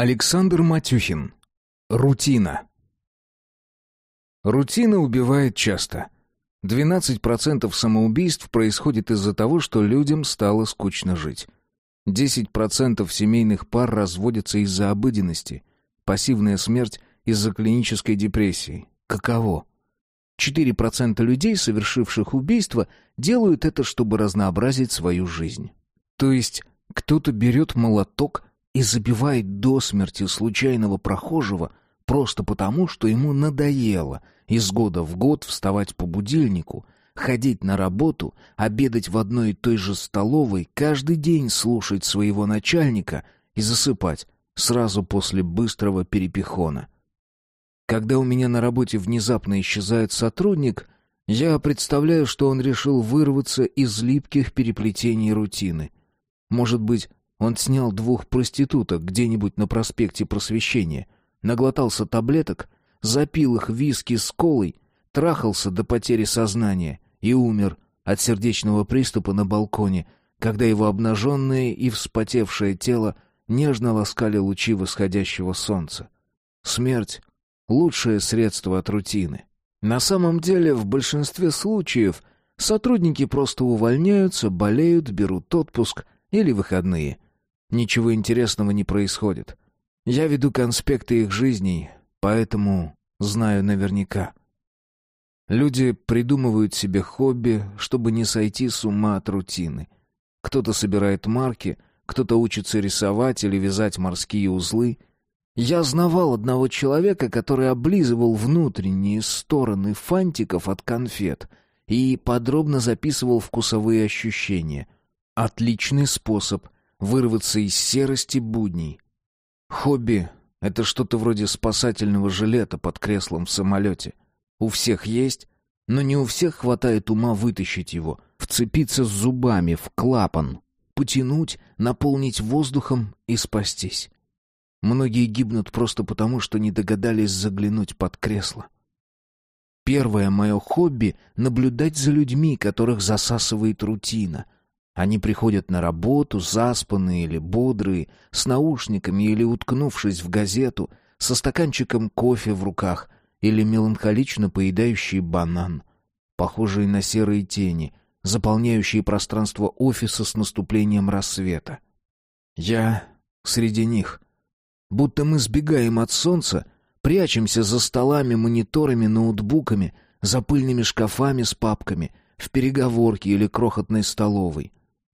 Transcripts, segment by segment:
Александр Матюхин. Рутина. Рутина убивает часто. 12% самоубийств происходит из-за того, что людям стало скучно жить. 10% семейных пар разводятся из-за обыденности. Пассивная смерть из-за клинической депрессии. Каково? 4% людей, совершивших убийство, делают это, чтобы разнообразить свою жизнь. То есть кто-то берет молоток и забивает до смерти случайного прохожего просто потому, что ему надоело из года в год вставать по будильнику, ходить на работу, обедать в одной и той же столовой, каждый день слушать своего начальника и засыпать сразу после быстрого перепихона. Когда у меня на работе внезапно исчезает сотрудник, я представляю, что он решил вырваться из липких переплетений рутины. Может быть, он снял двух проституток где-нибудь на проспекте Просвещения, наглотался таблеток, запил их виски с колой, трахался до потери сознания и умер от сердечного приступа на балконе, когда его обнаженное и вспотевшее тело нежно ласкали лучи восходящего солнца. Смерть — лучшее средство от рутины. На самом деле, в большинстве случаев сотрудники просто увольняются, болеют, берут отпуск или выходные — Ничего интересного не происходит. Я веду конспекты их жизней, поэтому знаю наверняка. Люди придумывают себе хобби, чтобы не сойти с ума от рутины. Кто-то собирает марки, кто-то учится рисовать или вязать морские узлы. Я знавал одного человека, который облизывал внутренние стороны фантиков от конфет и подробно записывал вкусовые ощущения. Отличный способ — вырваться из серости будней. Хобби — это что-то вроде спасательного жилета под креслом в самолете. У всех есть, но не у всех хватает ума вытащить его, вцепиться с зубами в клапан, потянуть, наполнить воздухом и спастись. Многие гибнут просто потому, что не догадались заглянуть под кресло. Первое мое хобби — наблюдать за людьми, которых засасывает рутина — они приходят на работу, заспанные или бодрые, с наушниками или уткнувшись в газету, со стаканчиком кофе в руках или меланхолично поедающие банан, похожие на серые тени, заполняющие пространство офиса с наступлением рассвета. Я среди них. Будто мы сбегаем от солнца, прячемся за столами, мониторами, ноутбуками, за пыльными шкафами с папками, в переговорке или крохотной столовой.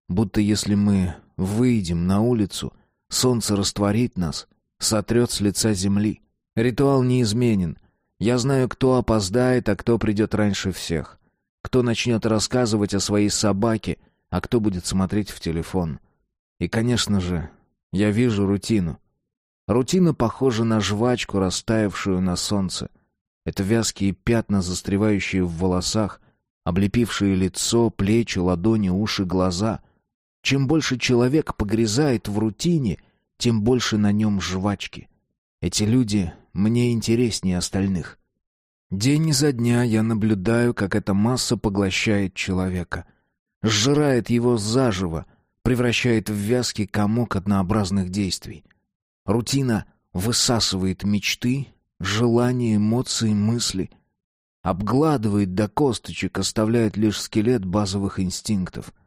Будто если мы выйдем на улицу, солнце растворит нас, сотрет с лица земли. Ритуал неизменен. Я знаю, кто опоздает, а кто придет раньше всех. Кто начнет рассказывать о своей собаке, а кто будет смотреть в телефон. И, конечно же, я вижу рутину. Рутина похожа на жвачку, растаявшую на солнце. Это вязкие пятна, застревающие в волосах, облепившие лицо, плечи, ладони, уши, глаза — чем больше человек погрязает в рутине, тем больше на нем жвачки. Эти люди мне интереснее остальных. День за дня я наблюдаю, как эта масса поглощает человека. Сжирает его заживо, превращает в вязкий комок однообразных действий. Рутина высасывает мечты, желания, эмоции, мысли. Обгладывает до косточек, оставляет лишь скелет базовых инстинктов —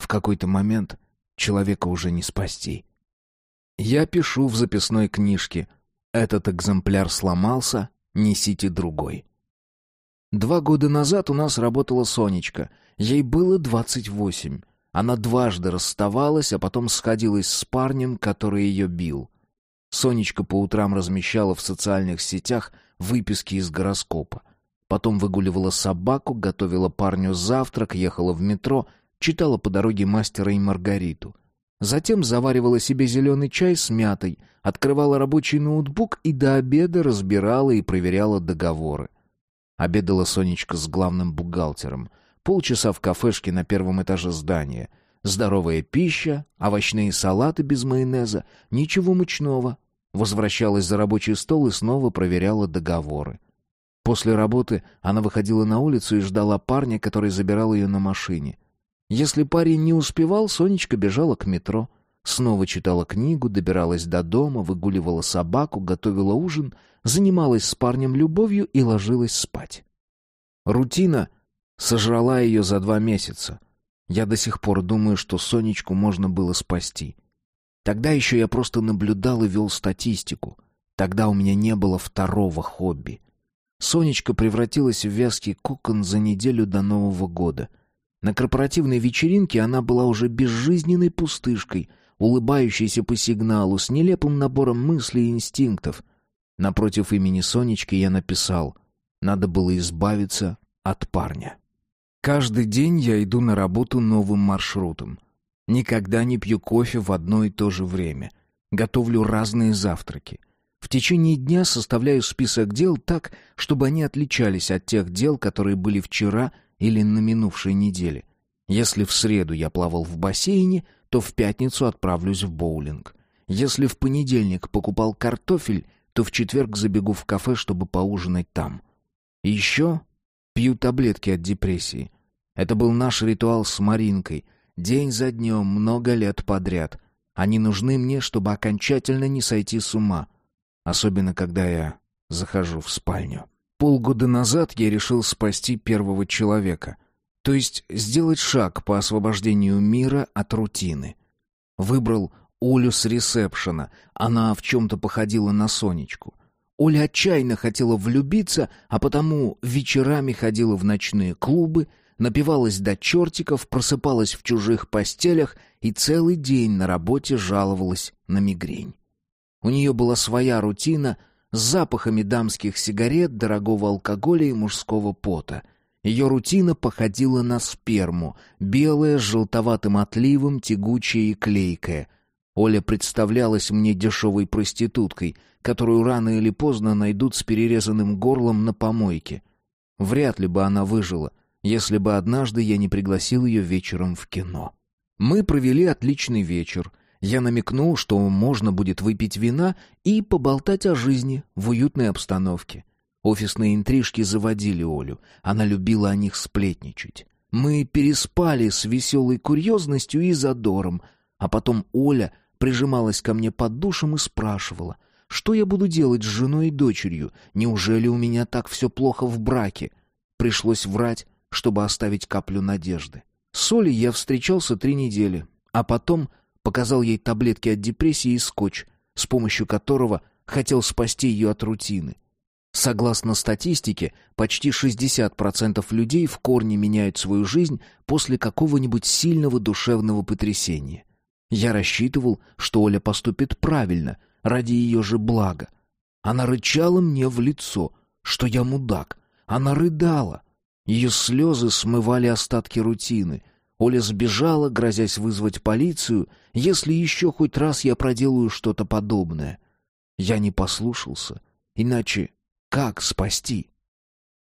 в какой-то момент человека уже не спасти. Я пишу в записной книжке «Этот экземпляр сломался, несите другой». Два года назад у нас работала Сонечка. Ей было двадцать восемь. Она дважды расставалась, а потом сходилась с парнем, который ее бил. Сонечка по утрам размещала в социальных сетях выписки из гороскопа. Потом выгуливала собаку, готовила парню завтрак, ехала в метро — читала по дороге «Мастера и Маргариту». Затем заваривала себе зеленый чай с мятой, открывала рабочий ноутбук и до обеда разбирала и проверяла договоры. Обедала Сонечка с главным бухгалтером. Полчаса в кафешке на первом этаже здания. Здоровая пища, овощные салаты без майонеза, ничего мучного. Возвращалась за рабочий стол и снова проверяла договоры. После работы она выходила на улицу и ждала парня, который забирал ее на машине — если парень не успевал, Сонечка бежала к метро. Снова читала книгу, добиралась до дома, выгуливала собаку, готовила ужин, занималась с парнем любовью и ложилась спать. Рутина сожрала ее за два месяца. Я до сих пор думаю, что Сонечку можно было спасти. Тогда еще я просто наблюдал и вел статистику. Тогда у меня не было второго хобби. Сонечка превратилась в вязкий кокон за неделю до Нового года. На корпоративной вечеринке она была уже безжизненной пустышкой, улыбающейся по сигналу, с нелепым набором мыслей и инстинктов. Напротив имени Сонечки я написал «Надо было избавиться от парня». Каждый день я иду на работу новым маршрутом. Никогда не пью кофе в одно и то же время. Готовлю разные завтраки. В течение дня составляю список дел так, чтобы они отличались от тех дел, которые были вчера или на минувшей неделе. Если в среду я плавал в бассейне, то в пятницу отправлюсь в боулинг. Если в понедельник покупал картофель, то в четверг забегу в кафе, чтобы поужинать там. Еще пью таблетки от депрессии. Это был наш ритуал с Маринкой. День за днем, много лет подряд. Они нужны мне, чтобы окончательно не сойти с ума — Особенно, когда я захожу в спальню. Полгода назад я решил спасти первого человека. То есть сделать шаг по освобождению мира от рутины. Выбрал Олю с ресепшена. Она в чем-то походила на Сонечку. Оля отчаянно хотела влюбиться, а потому вечерами ходила в ночные клубы, напивалась до чертиков, просыпалась в чужих постелях и целый день на работе жаловалась на мигрень. У нее была своя рутина с запахами дамских сигарет, дорогого алкоголя и мужского пота. Ее рутина походила на сперму, белая с желтоватым отливом, тягучая и клейкая. Оля представлялась мне дешевой проституткой, которую рано или поздно найдут с перерезанным горлом на помойке. Вряд ли бы она выжила, если бы однажды я не пригласил ее вечером в кино. Мы провели отличный вечер — я намекнул, что можно будет выпить вина и поболтать о жизни в уютной обстановке. Офисные интрижки заводили Олю. Она любила о них сплетничать. Мы переспали с веселой курьезностью и задором, а потом Оля прижималась ко мне под душем и спрашивала, что я буду делать с женой и дочерью, неужели у меня так все плохо в браке? Пришлось врать, чтобы оставить каплю надежды. С Олей я встречался три недели, а потом Показал ей таблетки от депрессии и скотч, с помощью которого хотел спасти ее от рутины. Согласно статистике, почти 60% людей в корне меняют свою жизнь после какого-нибудь сильного душевного потрясения. Я рассчитывал, что Оля поступит правильно, ради ее же блага. Она рычала мне в лицо, что я мудак. Она рыдала. Ее слезы смывали остатки рутины, Оля сбежала, грозясь вызвать полицию, если еще хоть раз я проделаю что-то подобное. Я не послушался. Иначе как спасти?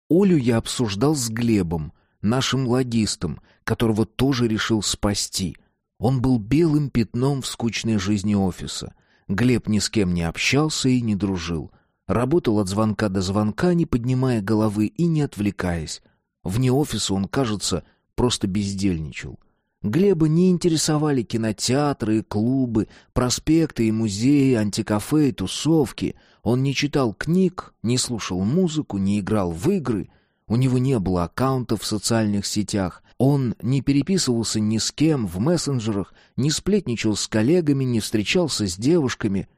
Олю я обсуждал с Глебом, нашим логистом, которого тоже решил спасти. Он был белым пятном в скучной жизни офиса. Глеб ни с кем не общался и не дружил. Работал от звонка до звонка, не поднимая головы и не отвлекаясь. Вне офиса он, кажется, просто бездельничал. Глеба не интересовали кинотеатры и клубы, проспекты и музеи, антикафе и тусовки. Он не читал книг, не слушал музыку, не играл в игры. У него не было аккаунтов в социальных сетях. Он не переписывался ни с кем в мессенджерах, не сплетничал с коллегами, не встречался с девушками.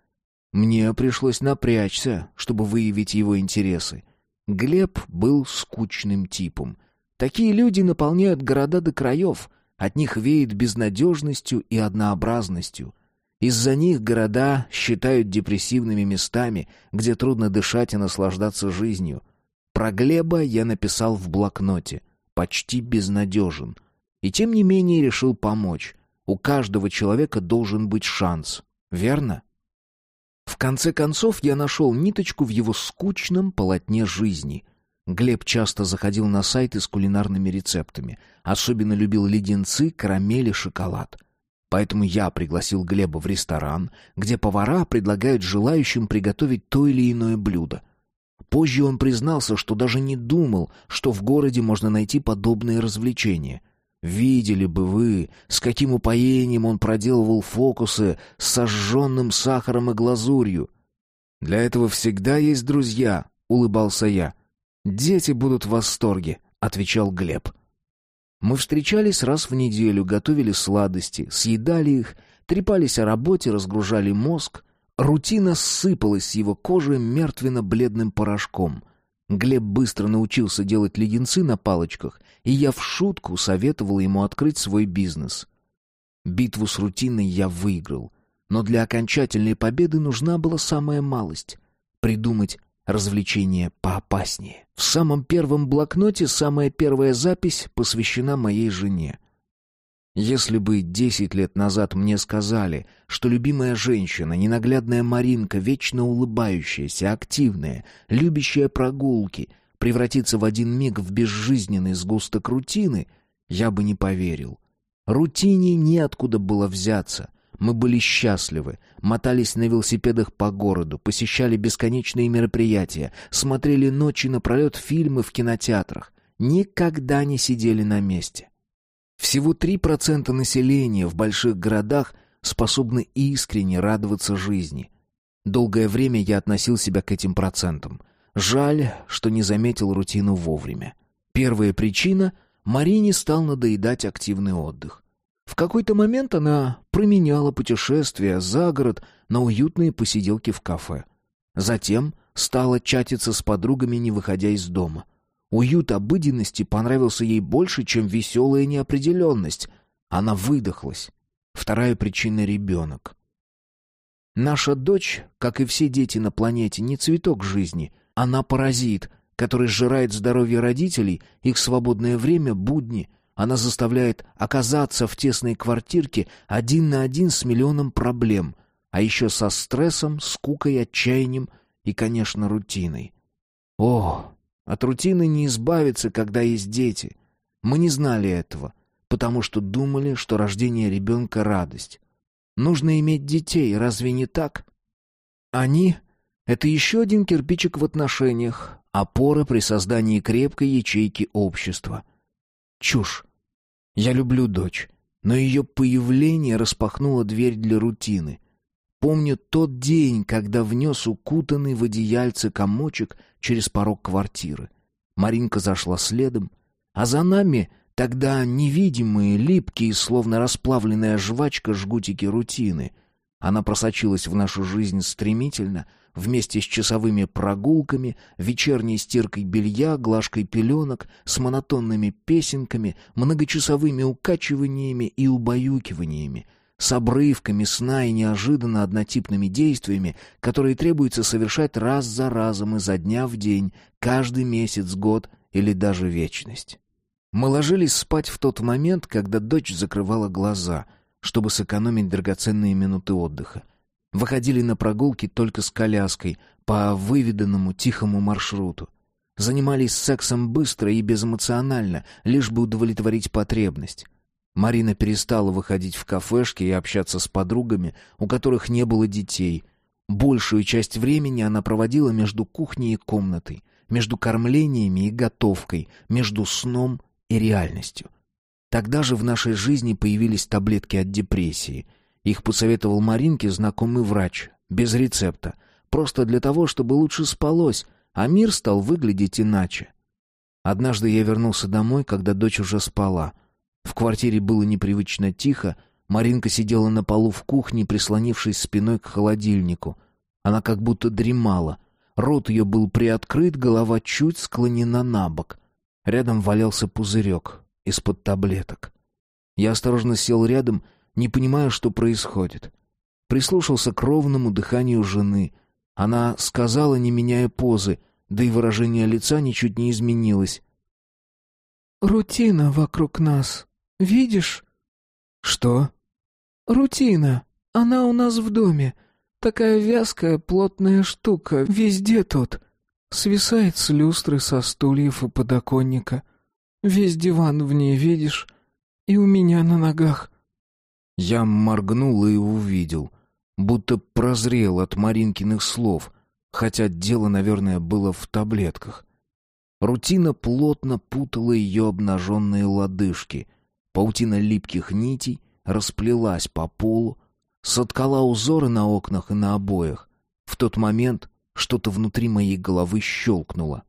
Мне пришлось напрячься, чтобы выявить его интересы. Глеб был скучным типом — Такие люди наполняют города до краев, от них веет безнадежностью и однообразностью. Из-за них города считают депрессивными местами, где трудно дышать и наслаждаться жизнью. Про Глеба я написал в блокноте. Почти безнадежен. И тем не менее решил помочь. У каждого человека должен быть шанс. Верно? В конце концов я нашел ниточку в его скучном полотне жизни. Глеб часто заходил на сайты с кулинарными рецептами. Особенно любил леденцы, карамели, шоколад. Поэтому я пригласил Глеба в ресторан, где повара предлагают желающим приготовить то или иное блюдо. Позже он признался, что даже не думал, что в городе можно найти подобные развлечения. Видели бы вы, с каким упоением он проделывал фокусы с сожженным сахаром и глазурью. «Для этого всегда есть друзья», — улыбался я. «Дети будут в восторге», — отвечал Глеб. Мы встречались раз в неделю, готовили сладости, съедали их, трепались о работе, разгружали мозг. Рутина сыпалась с его кожи мертвенно-бледным порошком. Глеб быстро научился делать леденцы на палочках, и я в шутку советовал ему открыть свой бизнес. Битву с рутиной я выиграл, но для окончательной победы нужна была самая малость — придумать развлечение поопаснее. В самом первом блокноте самая первая запись посвящена моей жене — если бы десять лет назад мне сказали, что любимая женщина, ненаглядная Маринка, вечно улыбающаяся, активная, любящая прогулки, превратится в один миг в безжизненный сгусток рутины, я бы не поверил. Рутине неоткуда было взяться. Мы были счастливы, мотались на велосипедах по городу, посещали бесконечные мероприятия, смотрели ночи напролет фильмы в кинотеатрах, никогда не сидели на месте. Всего 3% населения в больших городах способны искренне радоваться жизни. Долгое время я относил себя к этим процентам. Жаль, что не заметил рутину вовремя. Первая причина — Марине стал надоедать активный отдых. В какой-то момент она променяла путешествия за город на уютные посиделки в кафе. Затем стала чатиться с подругами, не выходя из дома. Уют обыденности понравился ей больше, чем веселая неопределенность. Она выдохлась. Вторая причина — ребенок. Наша дочь, как и все дети на планете, не цветок жизни. Она паразит, который сжирает здоровье родителей, их свободное время, будни. Она заставляет оказаться в тесной квартирке один на один с миллионом проблем, а еще со стрессом, скукой, отчаянием и, конечно, рутиной. О, от рутины не избавиться, когда есть дети. Мы не знали этого, потому что думали, что рождение ребенка — радость. Нужно иметь детей, разве не так? Они — это еще один кирпичик в отношениях, опора при создании крепкой ячейки общества. Чушь. Я люблю дочь, но ее появление распахнуло дверь для рутины — Помню тот день, когда внес укутанный в одеяльце комочек через порог квартиры. Маринка зашла следом, а за нами тогда невидимые, липкие, словно расплавленная жвачка жгутики рутины. Она просочилась в нашу жизнь стремительно, вместе с часовыми прогулками, вечерней стиркой белья, глажкой пеленок, с монотонными песенками, многочасовыми укачиваниями и убаюкиваниями — с обрывками сна и неожиданно однотипными действиями, которые требуется совершать раз за разом изо дня в день, каждый месяц, год или даже вечность. Мы ложились спать в тот момент, когда дочь закрывала глаза, чтобы сэкономить драгоценные минуты отдыха. Выходили на прогулки только с коляской по выведенному тихому маршруту. Занимались сексом быстро и безэмоционально, лишь бы удовлетворить потребность. Марина перестала выходить в кафешки и общаться с подругами, у которых не было детей. Большую часть времени она проводила между кухней и комнатой, между кормлениями и готовкой, между сном и реальностью. Тогда же в нашей жизни появились таблетки от депрессии. Их посоветовал Маринке знакомый врач, без рецепта, просто для того, чтобы лучше спалось, а мир стал выглядеть иначе. Однажды я вернулся домой, когда дочь уже спала — в квартире было непривычно тихо, Маринка сидела на полу в кухне, прислонившись спиной к холодильнику. Она как будто дремала. Рот ее был приоткрыт, голова чуть склонена на бок. Рядом валялся пузырек из-под таблеток. Я осторожно сел рядом, не понимая, что происходит. Прислушался к ровному дыханию жены. Она сказала, не меняя позы, да и выражение лица ничуть не изменилось. «Рутина вокруг нас. Видишь?» «Что?» «Рутина. Она у нас в доме. Такая вязкая, плотная штука. Везде тут. Свисает с люстры, со стульев и подоконника. Весь диван в ней, видишь? И у меня на ногах». Я моргнул и увидел. Будто прозрел от Маринкиных слов, хотя дело, наверное, было в таблетках. Рутина плотно путала ее обнаженные лодыжки — Паутина липких нитей расплелась по полу, соткала узоры на окнах и на обоях. В тот момент что-то внутри моей головы щелкнуло.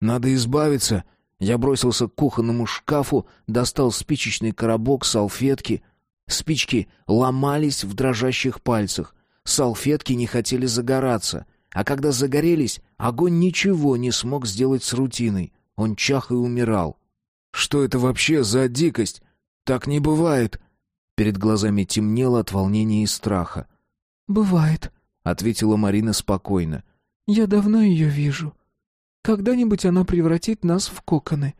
«Надо избавиться!» Я бросился к кухонному шкафу, достал спичечный коробок, салфетки. Спички ломались в дрожащих пальцах. Салфетки не хотели загораться. А когда загорелись, огонь ничего не смог сделать с рутиной. Он чах и умирал. «Что это вообще за дикость? Так не бывает!» Перед глазами темнело от волнения и страха. «Бывает», — ответила Марина спокойно. «Я давно ее вижу. Когда-нибудь она превратит нас в коконы.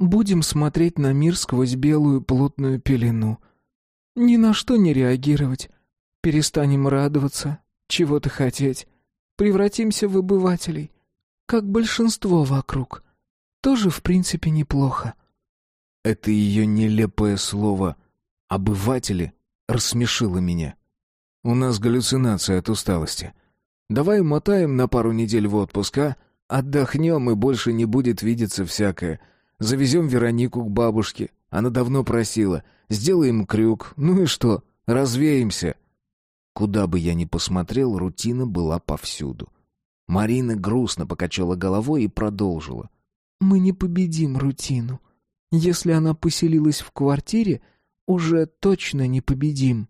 Будем смотреть на мир сквозь белую плотную пелену. Ни на что не реагировать. Перестанем радоваться, чего-то хотеть. Превратимся в обывателей, как большинство вокруг. Тоже, в принципе, неплохо». Это ее нелепое слово «обыватели» рассмешило меня. «У нас галлюцинация от усталости. Давай мотаем на пару недель в отпуск, а? Отдохнем, и больше не будет видеться всякое. Завезем Веронику к бабушке. Она давно просила. Сделаем крюк. Ну и что? Развеемся». Куда бы я ни посмотрел, рутина была повсюду. Марина грустно покачала головой и продолжила. «Мы не победим рутину. Если она поселилась в квартире, уже точно не победим.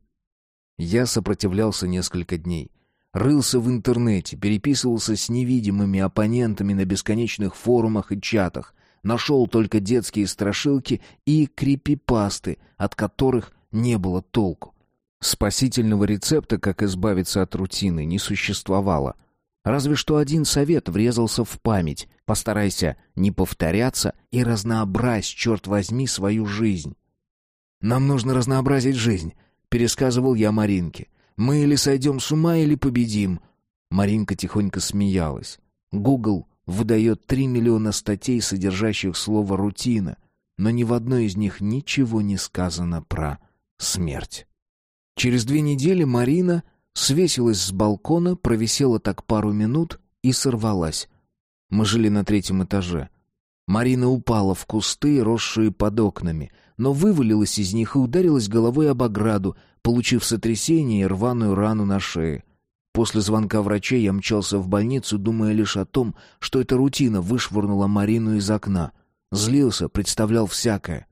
Я сопротивлялся несколько дней. Рылся в интернете, переписывался с невидимыми оппонентами на бесконечных форумах и чатах. Нашел только детские страшилки и крипипасты, от которых не было толку. Спасительного рецепта, как избавиться от рутины, не существовало. Разве что один совет врезался в память. Постарайся не повторяться и разнообразь, черт возьми, свою жизнь. «Нам нужно разнообразить жизнь», — пересказывал я Маринке. «Мы или сойдем с ума, или победим». Маринка тихонько смеялась. Google выдает три миллиона статей, содержащих слово «рутина», но ни в одной из них ничего не сказано про смерть. Через две недели Марина свесилась с балкона, провисела так пару минут и сорвалась. Мы жили на третьем этаже. Марина упала в кусты, росшие под окнами, но вывалилась из них и ударилась головой об ограду, получив сотрясение и рваную рану на шее. После звонка врачей я мчался в больницу, думая лишь о том, что эта рутина вышвырнула Марину из окна. Злился, представлял всякое.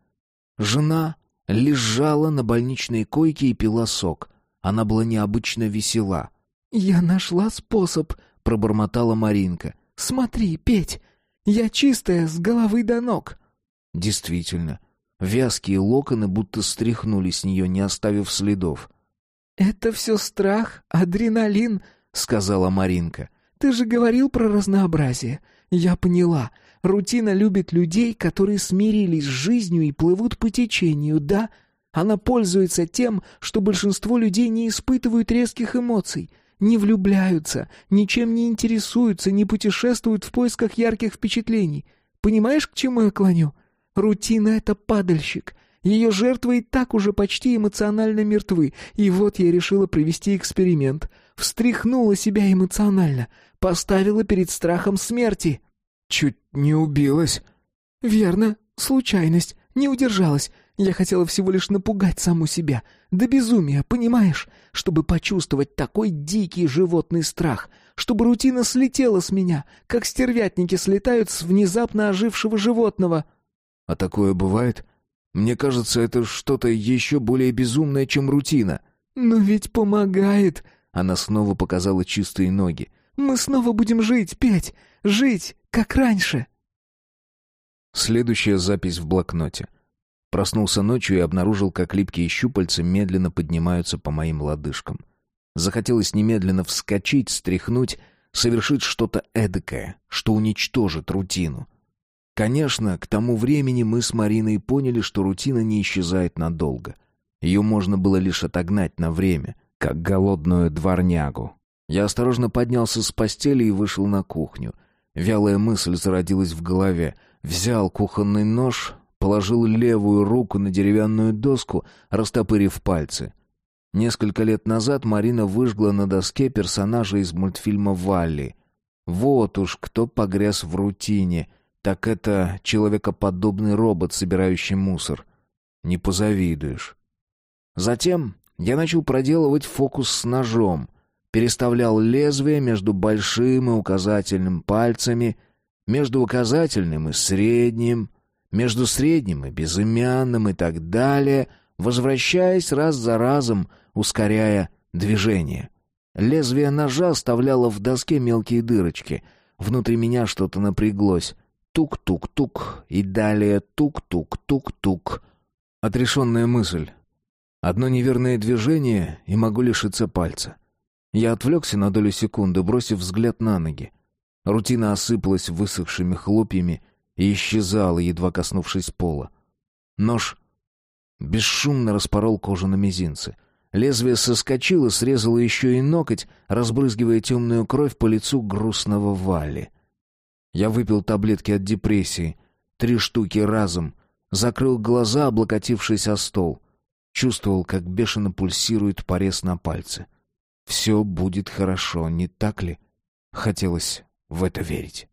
Жена лежала на больничной койке и пила сок. Она была необычно весела. «Я нашла способ», — пробормотала Маринка. «Смотри, Петь, я чистая с головы до ног». Действительно, вязкие локоны будто стряхнули с нее, не оставив следов. «Это все страх, адреналин», — сказала Маринка. «Ты же говорил про разнообразие. Я поняла. Рутина любит людей, которые смирились с жизнью и плывут по течению, да?» Она пользуется тем, что большинство людей не испытывают резких эмоций, не влюбляются, ничем не интересуются, не путешествуют в поисках ярких впечатлений. Понимаешь, к чему я клоню? Рутина — это падальщик. Ее жертвы и так уже почти эмоционально мертвы. И вот я решила провести эксперимент. Встряхнула себя эмоционально, поставила перед страхом смерти. Чуть не убилась. Верно, случайность, не удержалась. Я хотела всего лишь напугать саму себя. До безумия, понимаешь? Чтобы почувствовать такой дикий животный страх. Чтобы рутина слетела с меня, как стервятники слетают с внезапно ожившего животного. А такое бывает? Мне кажется, это что-то еще более безумное, чем рутина. Но ведь помогает. Она снова показала чистые ноги. Мы снова будем жить, Петь. Жить, как раньше. Следующая запись в блокноте. Проснулся ночью и обнаружил, как липкие щупальца медленно поднимаются по моим лодыжкам. Захотелось немедленно вскочить, стряхнуть, совершить что-то эдакое, что уничтожит рутину. Конечно, к тому времени мы с Мариной поняли, что рутина не исчезает надолго. Ее можно было лишь отогнать на время, как голодную дворнягу. Я осторожно поднялся с постели и вышел на кухню. Вялая мысль зародилась в голове. Взял кухонный нож, положил левую руку на деревянную доску, растопырив пальцы. Несколько лет назад Марина выжгла на доске персонажа из мультфильма «Валли». Вот уж кто погряз в рутине, так это человекоподобный робот, собирающий мусор. не позавидуешь. Затем я начал проделывать фокус с ножом, переставлял лезвие между большим и указательным пальцами, между указательным и средним, между средним и безымянным и так далее, возвращаясь раз за разом, ускоряя движение. Лезвие ножа оставляло в доске мелкие дырочки. Внутри меня что-то напряглось. Тук-тук-тук, и далее тук-тук-тук-тук. Отрешенная мысль. Одно неверное движение, и могу лишиться пальца. Я отвлекся на долю секунды, бросив взгляд на ноги. Рутина осыпалась высохшими хлопьями и исчезала, едва коснувшись пола. Нож бесшумно распорол кожу на мизинце. Лезвие соскочило, срезало еще и ноготь, разбрызгивая темную кровь по лицу грустного Вали. Я выпил таблетки от депрессии, три штуки разом, закрыл глаза, облокотившись о стол. Чувствовал, как бешено пульсирует порез на пальце. Все будет хорошо, не так ли? Хотелось в это верить.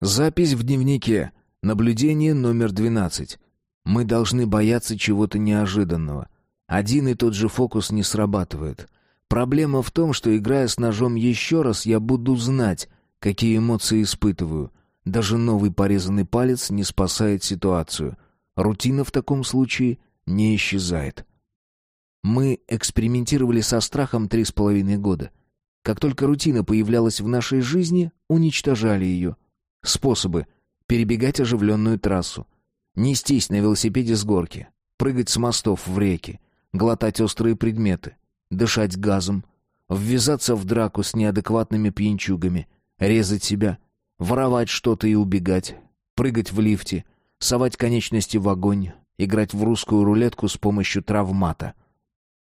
Запись в дневнике. Наблюдение номер 12. Мы должны бояться чего-то неожиданного. Один и тот же фокус не срабатывает. Проблема в том, что играя с ножом еще раз, я буду знать, какие эмоции испытываю. Даже новый порезанный палец не спасает ситуацию. Рутина в таком случае не исчезает. Мы экспериментировали со страхом три с половиной года. Как только рутина появлялась в нашей жизни, уничтожали ее. Способы. Перебегать оживленную трассу. Нестись на велосипеде с горки. Прыгать с мостов в реки глотать острые предметы, дышать газом, ввязаться в драку с неадекватными пьянчугами, резать себя, воровать что-то и убегать, прыгать в лифте, совать конечности в огонь, играть в русскую рулетку с помощью травмата.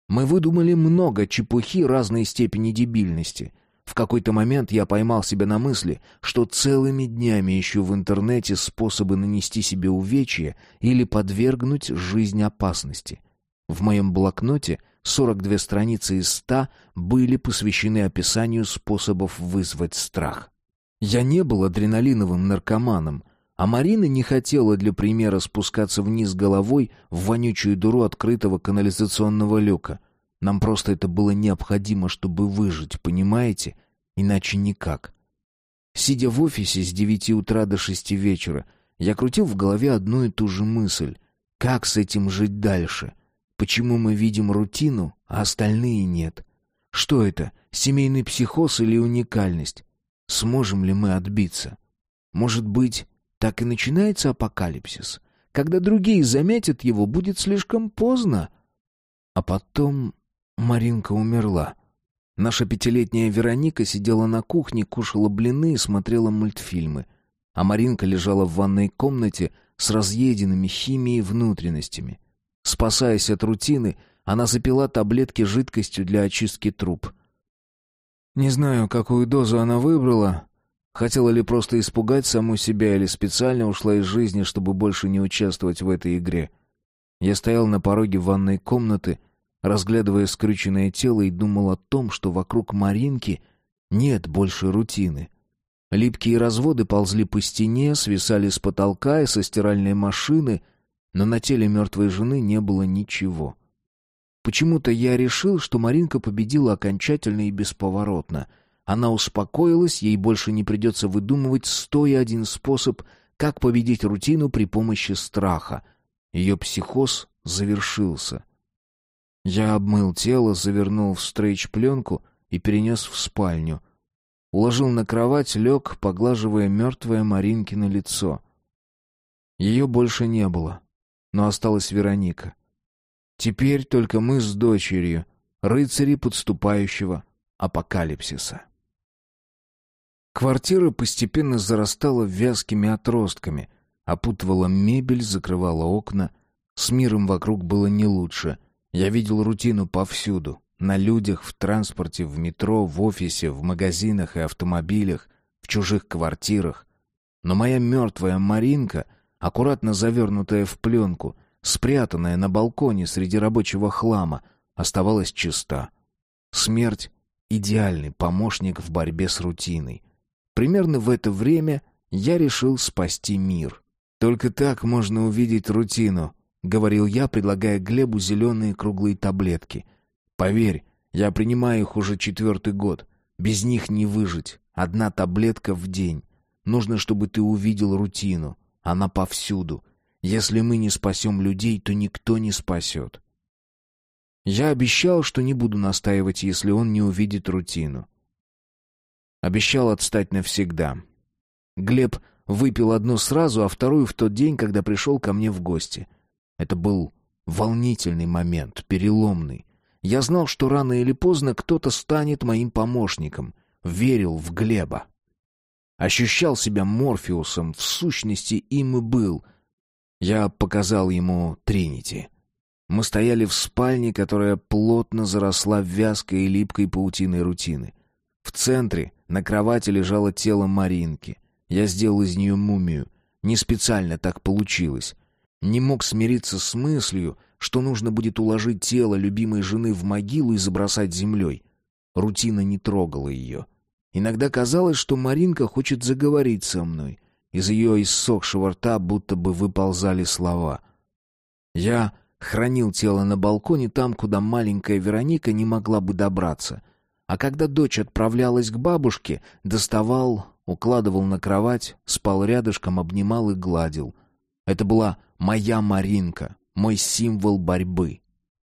Мы выдумали много чепухи разной степени дебильности. В какой-то момент я поймал себя на мысли, что целыми днями ищу в интернете способы нанести себе увечья или подвергнуть жизнь опасности — в моем блокноте 42 страницы из 100 были посвящены описанию способов вызвать страх. Я не был адреналиновым наркоманом, а Марина не хотела для примера спускаться вниз головой в вонючую дуру открытого канализационного люка. Нам просто это было необходимо, чтобы выжить, понимаете? Иначе никак. Сидя в офисе с девяти утра до шести вечера, я крутил в голове одну и ту же мысль. Как с этим жить дальше? Почему мы видим рутину, а остальные нет? Что это, семейный психоз или уникальность? Сможем ли мы отбиться? Может быть, так и начинается апокалипсис? Когда другие заметят его, будет слишком поздно. А потом Маринка умерла. Наша пятилетняя Вероника сидела на кухне, кушала блины и смотрела мультфильмы. А Маринка лежала в ванной комнате с разъеденными химией внутренностями. Спасаясь от рутины, она запила таблетки жидкостью для очистки труб. Не знаю, какую дозу она выбрала. Хотела ли просто испугать саму себя или специально ушла из жизни, чтобы больше не участвовать в этой игре. Я стоял на пороге ванной комнаты, разглядывая скрюченное тело и думал о том, что вокруг Маринки нет больше рутины. Липкие разводы ползли по стене, свисали с потолка и со стиральной машины, но на теле мертвой жены не было ничего. Почему-то я решил, что Маринка победила окончательно и бесповоротно. Она успокоилась, ей больше не придется выдумывать сто и один способ, как победить рутину при помощи страха. Ее психоз завершился. Я обмыл тело, завернул в стрейч-пленку и перенес в спальню. Уложил на кровать, лег, поглаживая мертвое Маринкино лицо. Ее больше не было но осталась Вероника. Теперь только мы с дочерью, рыцари подступающего апокалипсиса. Квартира постепенно зарастала вязкими отростками, опутывала мебель, закрывала окна. С миром вокруг было не лучше. Я видел рутину повсюду. На людях, в транспорте, в метро, в офисе, в магазинах и автомобилях, в чужих квартирах. Но моя мертвая Маринка — аккуратно завернутая в пленку, спрятанная на балконе среди рабочего хлама, оставалась чиста. Смерть — идеальный помощник в борьбе с рутиной. Примерно в это время я решил спасти мир. Только так можно увидеть рутину, — говорил я, предлагая Глебу зеленые круглые таблетки. «Поверь, я принимаю их уже четвертый год. Без них не выжить. Одна таблетка в день. Нужно, чтобы ты увидел рутину. Она повсюду. Если мы не спасем людей, то никто не спасет. Я обещал, что не буду настаивать, если он не увидит рутину. Обещал отстать навсегда. Глеб выпил одну сразу, а вторую в тот день, когда пришел ко мне в гости. Это был волнительный момент, переломный. Я знал, что рано или поздно кто-то станет моим помощником. Верил в Глеба. Ощущал себя Морфеусом, в сущности им и был. Я показал ему Тринити. Мы стояли в спальне, которая плотно заросла вязкой и липкой паутиной рутины. В центре на кровати лежало тело Маринки. Я сделал из нее мумию. Не специально так получилось. Не мог смириться с мыслью, что нужно будет уложить тело любимой жены в могилу и забросать землей. Рутина не трогала ее. Иногда казалось, что Маринка хочет заговорить со мной. Из ее иссохшего рта будто бы выползали слова. Я хранил тело на балконе там, куда маленькая Вероника не могла бы добраться. А когда дочь отправлялась к бабушке, доставал, укладывал на кровать, спал рядышком, обнимал и гладил. Это была моя Маринка, мой символ борьбы.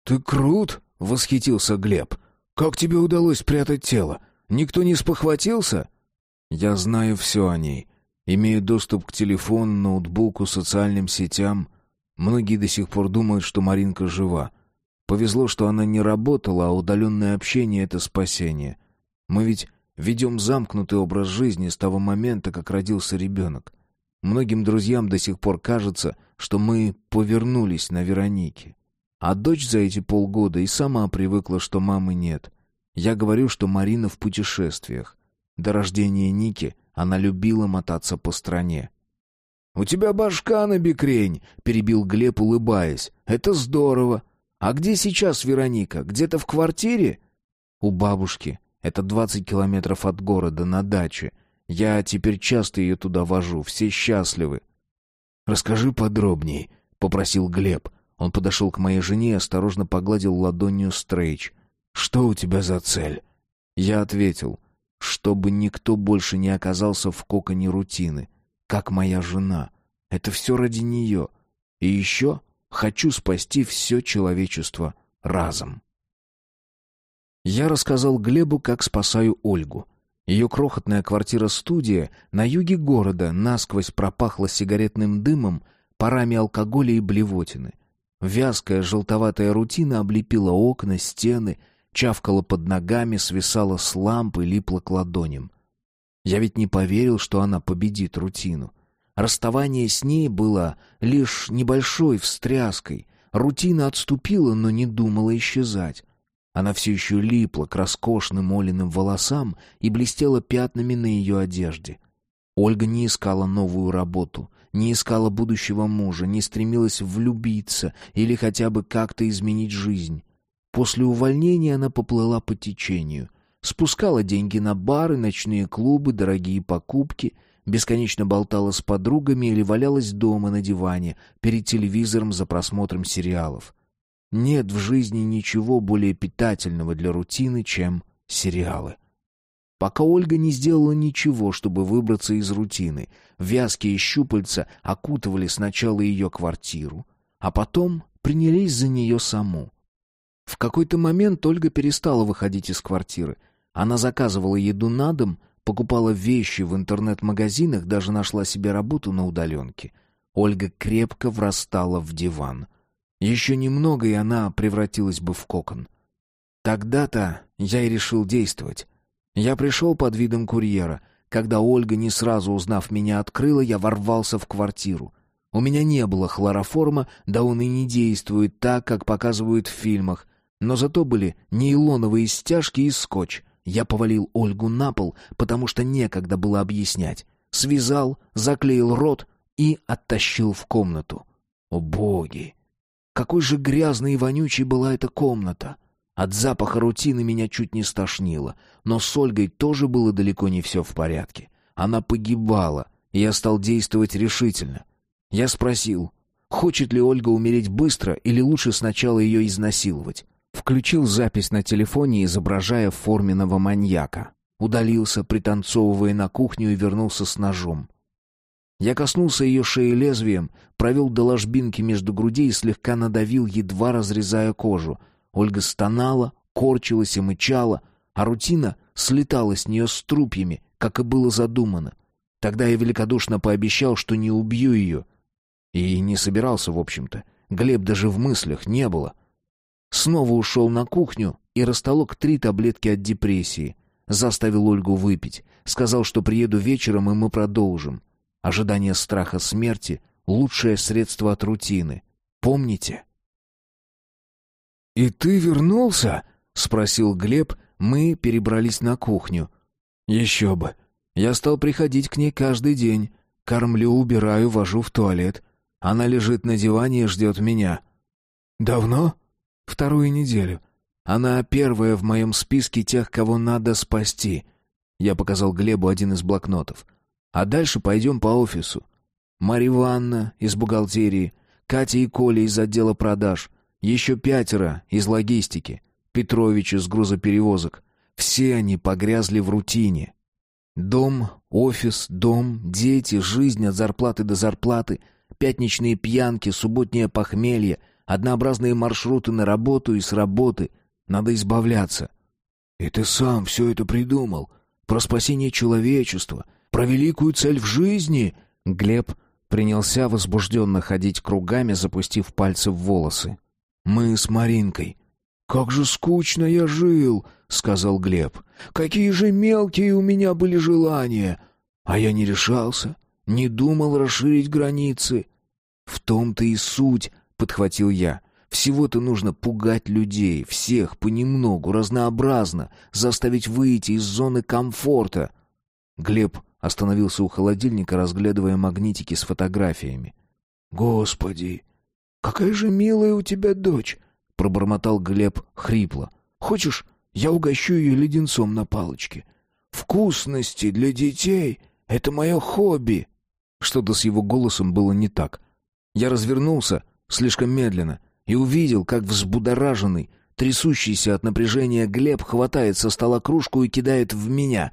«Ты крут!» — восхитился Глеб. «Как тебе удалось спрятать тело? Никто не спохватился?» «Я знаю все о ней. Имею доступ к телефону, ноутбуку, социальным сетям. Многие до сих пор думают, что Маринка жива. Повезло, что она не работала, а удаленное общение — это спасение. Мы ведь ведем замкнутый образ жизни с того момента, как родился ребенок. Многим друзьям до сих пор кажется, что мы повернулись на Веронике. А дочь за эти полгода и сама привыкла, что мамы нет. Я говорю, что Марина в путешествиях. До рождения Ники она любила мотаться по стране. «У тебя башка на бекрень», — перебил Глеб, улыбаясь. «Это здорово. А где сейчас Вероника? Где-то в квартире?» «У бабушки. Это двадцать километров от города, на даче. Я теперь часто ее туда вожу. Все счастливы». «Расскажи подробней», — попросил Глеб. Он подошел к моей жене и осторожно погладил ладонью Стрейч. «Что у тебя за цель?» Я ответил, чтобы никто больше не оказался в коконе рутины, как моя жена. Это все ради нее. И еще хочу спасти все человечество разом. Я рассказал Глебу, как спасаю Ольгу. Ее крохотная квартира-студия на юге города насквозь пропахла сигаретным дымом, парами алкоголя и блевотины. Вязкая желтоватая рутина облепила окна, стены, чавкала под ногами, свисала с лампы, липла к ладоням. Я ведь не поверил, что она победит рутину. Расставание с ней было лишь небольшой встряской. Рутина отступила, но не думала исчезать. Она все еще липла к роскошным Олиным волосам и блестела пятнами на ее одежде. Ольга не искала новую работу, не искала будущего мужа, не стремилась влюбиться или хотя бы как-то изменить жизнь. После увольнения она поплыла по течению. Спускала деньги на бары, ночные клубы, дорогие покупки, бесконечно болтала с подругами или валялась дома на диване перед телевизором за просмотром сериалов. Нет в жизни ничего более питательного для рутины, чем сериалы. Пока Ольга не сделала ничего, чтобы выбраться из рутины, вязкие щупальца окутывали сначала ее квартиру, а потом принялись за нее саму. В какой-то момент Ольга перестала выходить из квартиры. Она заказывала еду на дом, покупала вещи в интернет-магазинах, даже нашла себе работу на удаленке. Ольга крепко врастала в диван. Еще немного, и она превратилась бы в кокон. Тогда-то я и решил действовать. Я пришел под видом курьера. Когда Ольга, не сразу узнав меня, открыла, я ворвался в квартиру. У меня не было хлороформа, да он и не действует так, как показывают в фильмах. Но зато были нейлоновые стяжки и скотч. Я повалил Ольгу на пол, потому что некогда было объяснять. Связал, заклеил рот и оттащил в комнату. О боги! Какой же грязной и вонючей была эта комната! От запаха рутины меня чуть не стошнило, но с Ольгой тоже было далеко не все в порядке. Она погибала, и я стал действовать решительно. Я спросил, Хочет ли Ольга умереть быстро или лучше сначала ее изнасиловать? Включил запись на телефоне, изображая форменного маньяка. Удалился, пританцовывая на кухню и вернулся с ножом. Я коснулся ее шеи лезвием, провел до ложбинки между грудей и слегка надавил, едва разрезая кожу. Ольга стонала, корчилась и мычала, а рутина слетала с нее струпьями, как и было задумано. Тогда я великодушно пообещал, что не убью ее. И не собирался, в общем-то. Глеб даже в мыслях не было. Снова ушел на кухню и растолок три таблетки от депрессии. Заставил Ольгу выпить. Сказал, что приеду вечером, и мы продолжим. Ожидание страха смерти — лучшее средство от рутины. Помните? «И ты вернулся?» — спросил Глеб. Мы перебрались на кухню. «Еще бы. Я стал приходить к ней каждый день. Кормлю, убираю, вожу в туалет. Она лежит на диване и ждет меня». «Давно?» «Вторую неделю. Она первая в моем списке тех, кого надо спасти». Я показал Глебу один из блокнотов. А дальше пойдем по офису. Марья Ивановна из бухгалтерии, Катя и Коля из отдела продаж, еще пятеро из логистики, Петрович из грузоперевозок. Все они погрязли в рутине. Дом, офис, дом, дети, жизнь от зарплаты до зарплаты, пятничные пьянки, субботнее похмелье, однообразные маршруты на работу и с работы. Надо избавляться. И ты сам все это придумал. Про спасение человечества, про великую цель в жизни!» Глеб принялся возбужденно ходить кругами, запустив пальцы в волосы. «Мы с Маринкой». «Как же скучно я жил!» — сказал Глеб. «Какие же мелкие у меня были желания!» А я не решался, не думал расширить границы. «В том-то и суть», — подхватил я. «Всего-то нужно пугать людей, всех понемногу, разнообразно, заставить выйти из зоны комфорта». Глеб Остановился у холодильника, разглядывая магнитики с фотографиями. «Господи, какая же милая у тебя дочь!» — пробормотал Глеб хрипло. «Хочешь, я угощу ее леденцом на палочке? Вкусности для детей — это мое хобби!» Что-то с его голосом было не так. Я развернулся слишком медленно и увидел, как взбудораженный, трясущийся от напряжения Глеб хватает со стола кружку и кидает в меня.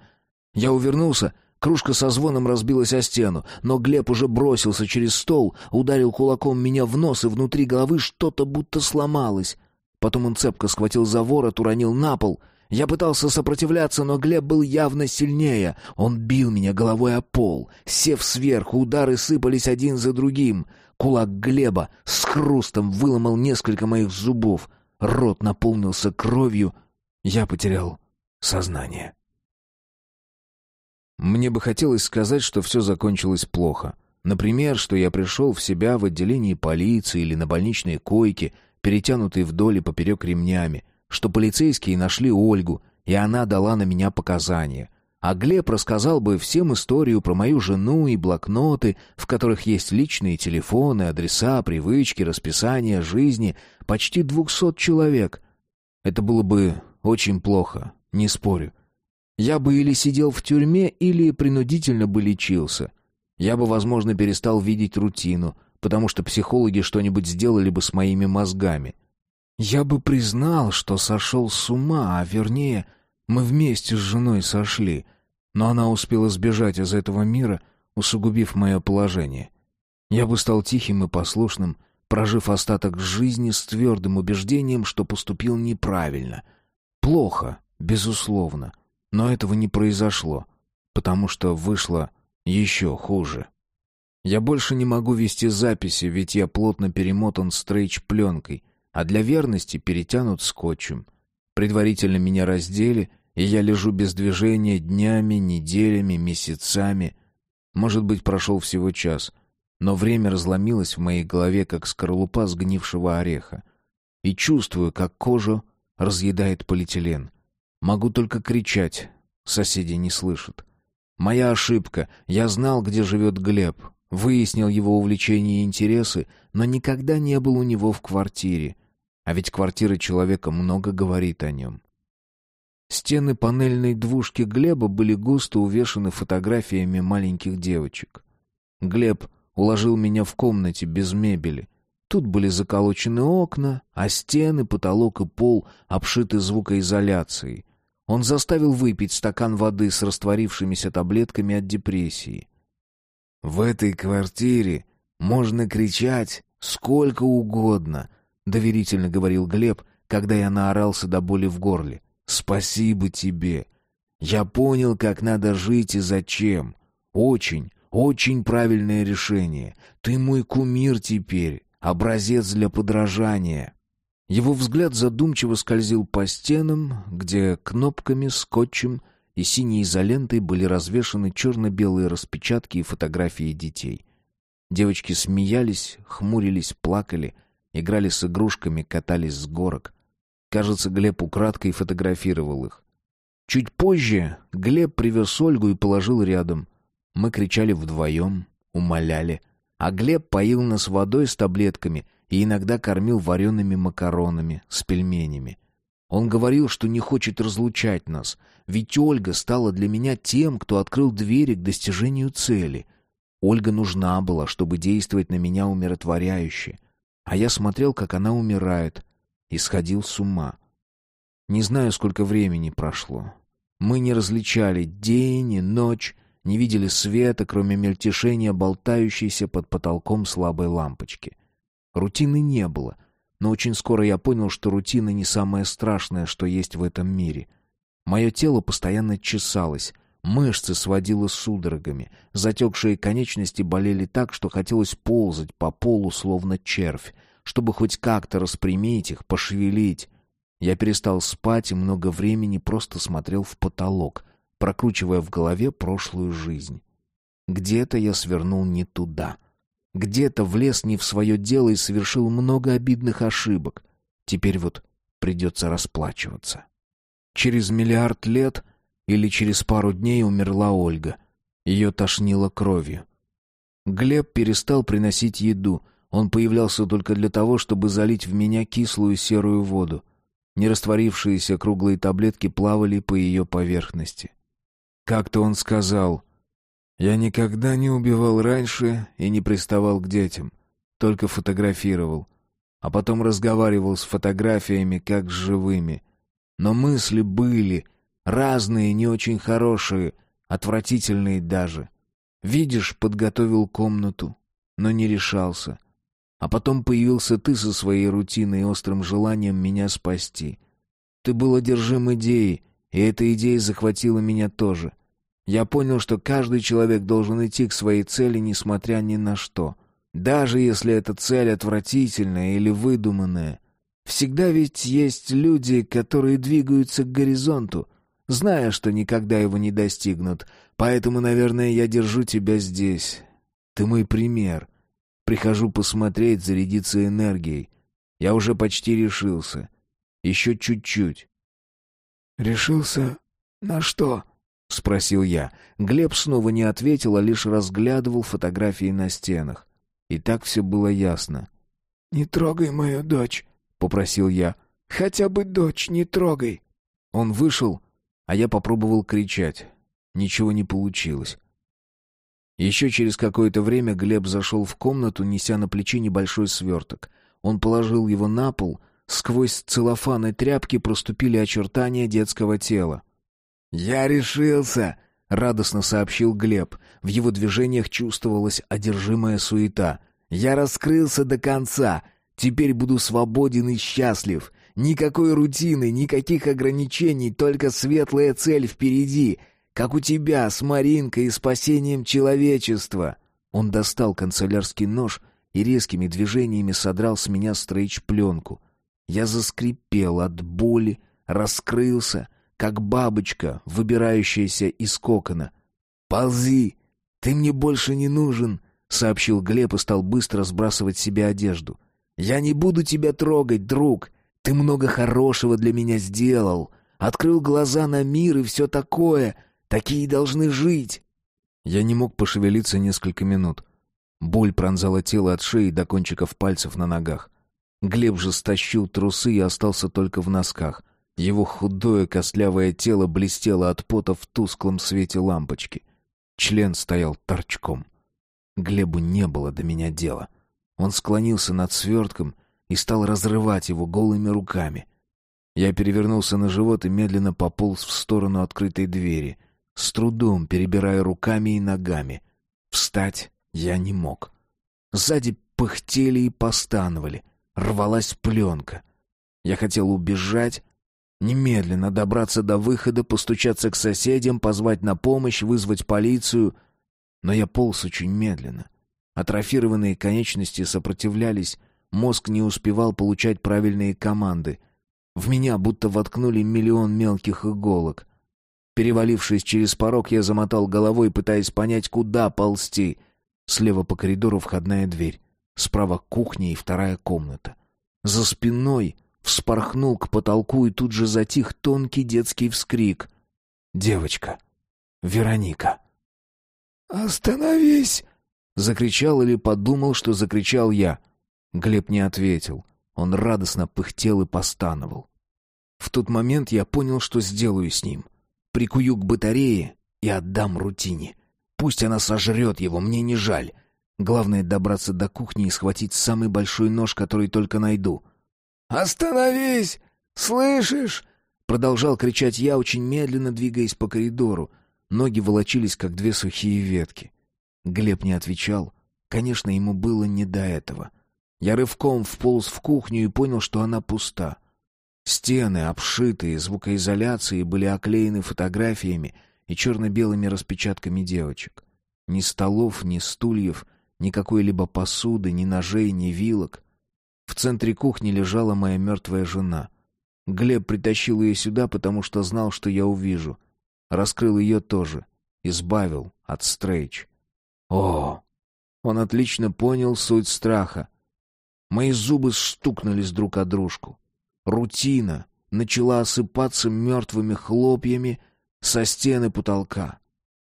Я увернулся Кружка со звоном разбилась о стену, но Глеб уже бросился через стол, ударил кулаком меня в нос, и внутри головы что-то будто сломалось. Потом он цепко схватил за ворот, уронил на пол. Я пытался сопротивляться, но Глеб был явно сильнее. Он бил меня головой о пол. Сев сверху, удары сыпались один за другим. Кулак Глеба с хрустом выломал несколько моих зубов. Рот наполнился кровью. Я потерял сознание. Мне бы хотелось сказать, что все закончилось плохо. Например, что я пришел в себя в отделении полиции или на больничной койке, перетянутой вдоль и поперек ремнями, что полицейские нашли Ольгу, и она дала на меня показания. А Глеб рассказал бы всем историю про мою жену и блокноты, в которых есть личные телефоны, адреса, привычки, расписание жизни почти двухсот человек. Это было бы очень плохо, не спорю. Я бы или сидел в тюрьме, или принудительно бы лечился. Я бы, возможно, перестал видеть рутину, потому что психологи что-нибудь сделали бы с моими мозгами. Я бы признал, что сошел с ума, а вернее, мы вместе с женой сошли, но она успела сбежать из этого мира, усугубив мое положение. Я бы стал тихим и послушным, прожив остаток жизни с твердым убеждением, что поступил неправильно. Плохо, безусловно, но этого не произошло, потому что вышло еще хуже. Я больше не могу вести записи, ведь я плотно перемотан стрейч-пленкой, а для верности перетянут скотчем. Предварительно меня раздели, и я лежу без движения днями, неделями, месяцами. Может быть, прошел всего час, но время разломилось в моей голове, как скорлупа сгнившего ореха. И чувствую, как кожу разъедает полиэтилен — Могу только кричать. Соседи не слышат. Моя ошибка. Я знал, где живет Глеб. Выяснил его увлечения и интересы, но никогда не был у него в квартире. А ведь квартира человека много говорит о нем. Стены панельной двушки Глеба были густо увешаны фотографиями маленьких девочек. Глеб уложил меня в комнате без мебели — Тут были заколочены окна, а стены, потолок и пол обшиты звукоизоляцией. Он заставил выпить стакан воды с растворившимися таблетками от депрессии. «В этой квартире можно кричать сколько угодно», — доверительно говорил Глеб, когда я наорался до боли в горле. «Спасибо тебе. Я понял, как надо жить и зачем. Очень, очень правильное решение. Ты мой кумир теперь, образец для подражания». Его взгляд задумчиво скользил по стенам, где кнопками, скотчем и синей изолентой были развешаны черно-белые распечатки и фотографии детей. Девочки смеялись, хмурились, плакали, играли с игрушками, катались с горок. Кажется, Глеб украдкой фотографировал их. Чуть позже Глеб привез Ольгу и положил рядом. Мы кричали вдвоем, умоляли. А Глеб поил нас водой с таблетками и иногда кормил вареными макаронами с пельменями. Он говорил, что не хочет разлучать нас, ведь Ольга стала для меня тем, кто открыл двери к достижению цели. Ольга нужна была, чтобы действовать на меня умиротворяюще. А я смотрел, как она умирает, и сходил с ума. Не знаю, сколько времени прошло. Мы не различали день и ночь, не видели света, кроме мельтешения болтающейся под потолком слабой лампочки. Рутины не было, но очень скоро я понял, что рутина не самое страшное, что есть в этом мире. Мое тело постоянно чесалось, мышцы сводило судорогами, затекшие конечности болели так, что хотелось ползать по полу, словно червь, чтобы хоть как-то распрямить их, пошевелить. Я перестал спать и много времени просто смотрел в потолок, прокручивая в голове прошлую жизнь. Где-то я свернул не туда. Где-то влез не в свое дело и совершил много обидных ошибок. Теперь вот придется расплачиваться. Через миллиард лет или через пару дней умерла Ольга. Ее тошнило кровью. Глеб перестал приносить еду. Он появлялся только для того, чтобы залить в меня кислую серую воду. Нерастворившиеся круглые таблетки плавали по ее поверхности. Как-то он сказал, «Я никогда не убивал раньше и не приставал к детям, только фотографировал, а потом разговаривал с фотографиями, как с живыми. Но мысли были разные, не очень хорошие, отвратительные даже. Видишь, подготовил комнату, но не решался. А потом появился ты со своей рутиной и острым желанием меня спасти. Ты был одержим идеей, и эта идея захватила меня тоже. Я понял, что каждый человек должен идти к своей цели, несмотря ни на что. Даже если эта цель отвратительная или выдуманная. Всегда ведь есть люди, которые двигаются к горизонту, зная, что никогда его не достигнут. Поэтому, наверное, я держу тебя здесь. Ты мой пример. Прихожу посмотреть, зарядиться энергией. Я уже почти решился. Еще чуть-чуть. «Решился на что?» — спросил я. Глеб снова не ответил, а лишь разглядывал фотографии на стенах. И так все было ясно. «Не трогай мою дочь», — попросил я. «Хотя бы дочь не трогай». Он вышел, а я попробовал кричать. Ничего не получилось. Еще через какое-то время Глеб зашел в комнату, неся на плече небольшой сверток. Он положил его на пол, сквозь целлофан и тряпки проступили очертания детского тела. «Я решился!» — радостно сообщил Глеб. В его движениях чувствовалась одержимая суета. «Я раскрылся до конца. Теперь буду свободен и счастлив. Никакой рутины, никаких ограничений, только светлая цель впереди. Как у тебя с Маринкой и спасением человечества». Он достал канцелярский нож и резкими движениями содрал с меня стрейч-пленку. Я заскрипел от боли, раскрылся — как бабочка, выбирающаяся из кокона. «Ползи! Ты мне больше не нужен!» — сообщил Глеб и стал быстро сбрасывать себе одежду. «Я не буду тебя трогать, друг! Ты много хорошего для меня сделал! Открыл глаза на мир и все такое! Такие должны жить!» Я не мог пошевелиться несколько минут. Боль пронзала тело от шеи до кончиков пальцев на ногах. Глеб же стащил трусы и остался только в носках. Его худое костлявое тело блестело от пота в тусклом свете лампочки. Член стоял торчком. Глебу не было до меня дела. Он склонился над свертком и стал разрывать его голыми руками. Я перевернулся на живот и медленно пополз в сторону открытой двери, с трудом перебирая руками и ногами. Встать я не мог. Сзади пыхтели и постановали. Рвалась пленка. Я хотел убежать, немедленно добраться до выхода, постучаться к соседям, позвать на помощь, вызвать полицию. Но я полз очень медленно. Атрофированные конечности сопротивлялись, мозг не успевал получать правильные команды. В меня будто воткнули миллион мелких иголок. Перевалившись через порог, я замотал головой, пытаясь понять, куда ползти. Слева по коридору входная дверь. Справа кухня и вторая комната. За спиной вспорхнул к потолку и тут же затих тонкий детский вскрик. Девочка. Вероника. «Остановись!» Закричал или подумал, что закричал я. Глеб не ответил. Он радостно пыхтел и постановал. В тот момент я понял, что сделаю с ним. Прикую к батарее и отдам рутине. Пусть она сожрет его, мне не жаль. Главное добраться до кухни и схватить самый большой нож, который только найду. «Остановись! Слышишь?» Продолжал кричать я, очень медленно двигаясь по коридору. Ноги волочились, как две сухие ветки. Глеб не отвечал. Конечно, ему было не до этого. Я рывком вполз в кухню и понял, что она пуста. Стены, обшитые звукоизоляцией, были оклеены фотографиями и черно-белыми распечатками девочек. Ни столов, ни стульев, ни какой-либо посуды, ни ножей, ни вилок. В центре кухни лежала моя мертвая жена. Глеб притащил ее сюда, потому что знал, что я увижу. Раскрыл ее тоже. Избавил от стрейч. О, он отлично понял суть страха. Мои зубы стукнулись друг о дружку. Рутина начала осыпаться мертвыми хлопьями со стены потолка.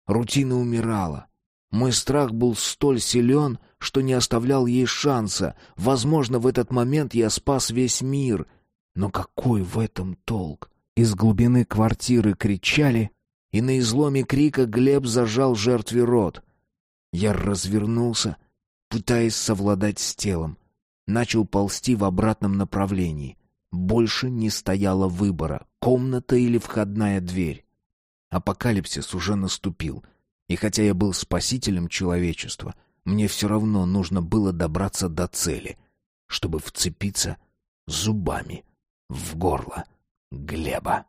Рутина умирала. Мой страх был столь силен, что не оставлял ей шанса. Возможно, в этот момент я спас весь мир. Но какой в этом толк? Из глубины квартиры кричали, и на изломе крика Глеб зажал жертве рот — я развернулся, пытаясь совладать с телом. Начал ползти в обратном направлении. Больше не стояло выбора, комната или входная дверь. Апокалипсис уже наступил, и хотя я был спасителем человечества, мне все равно нужно было добраться до цели, чтобы вцепиться зубами в горло Глеба.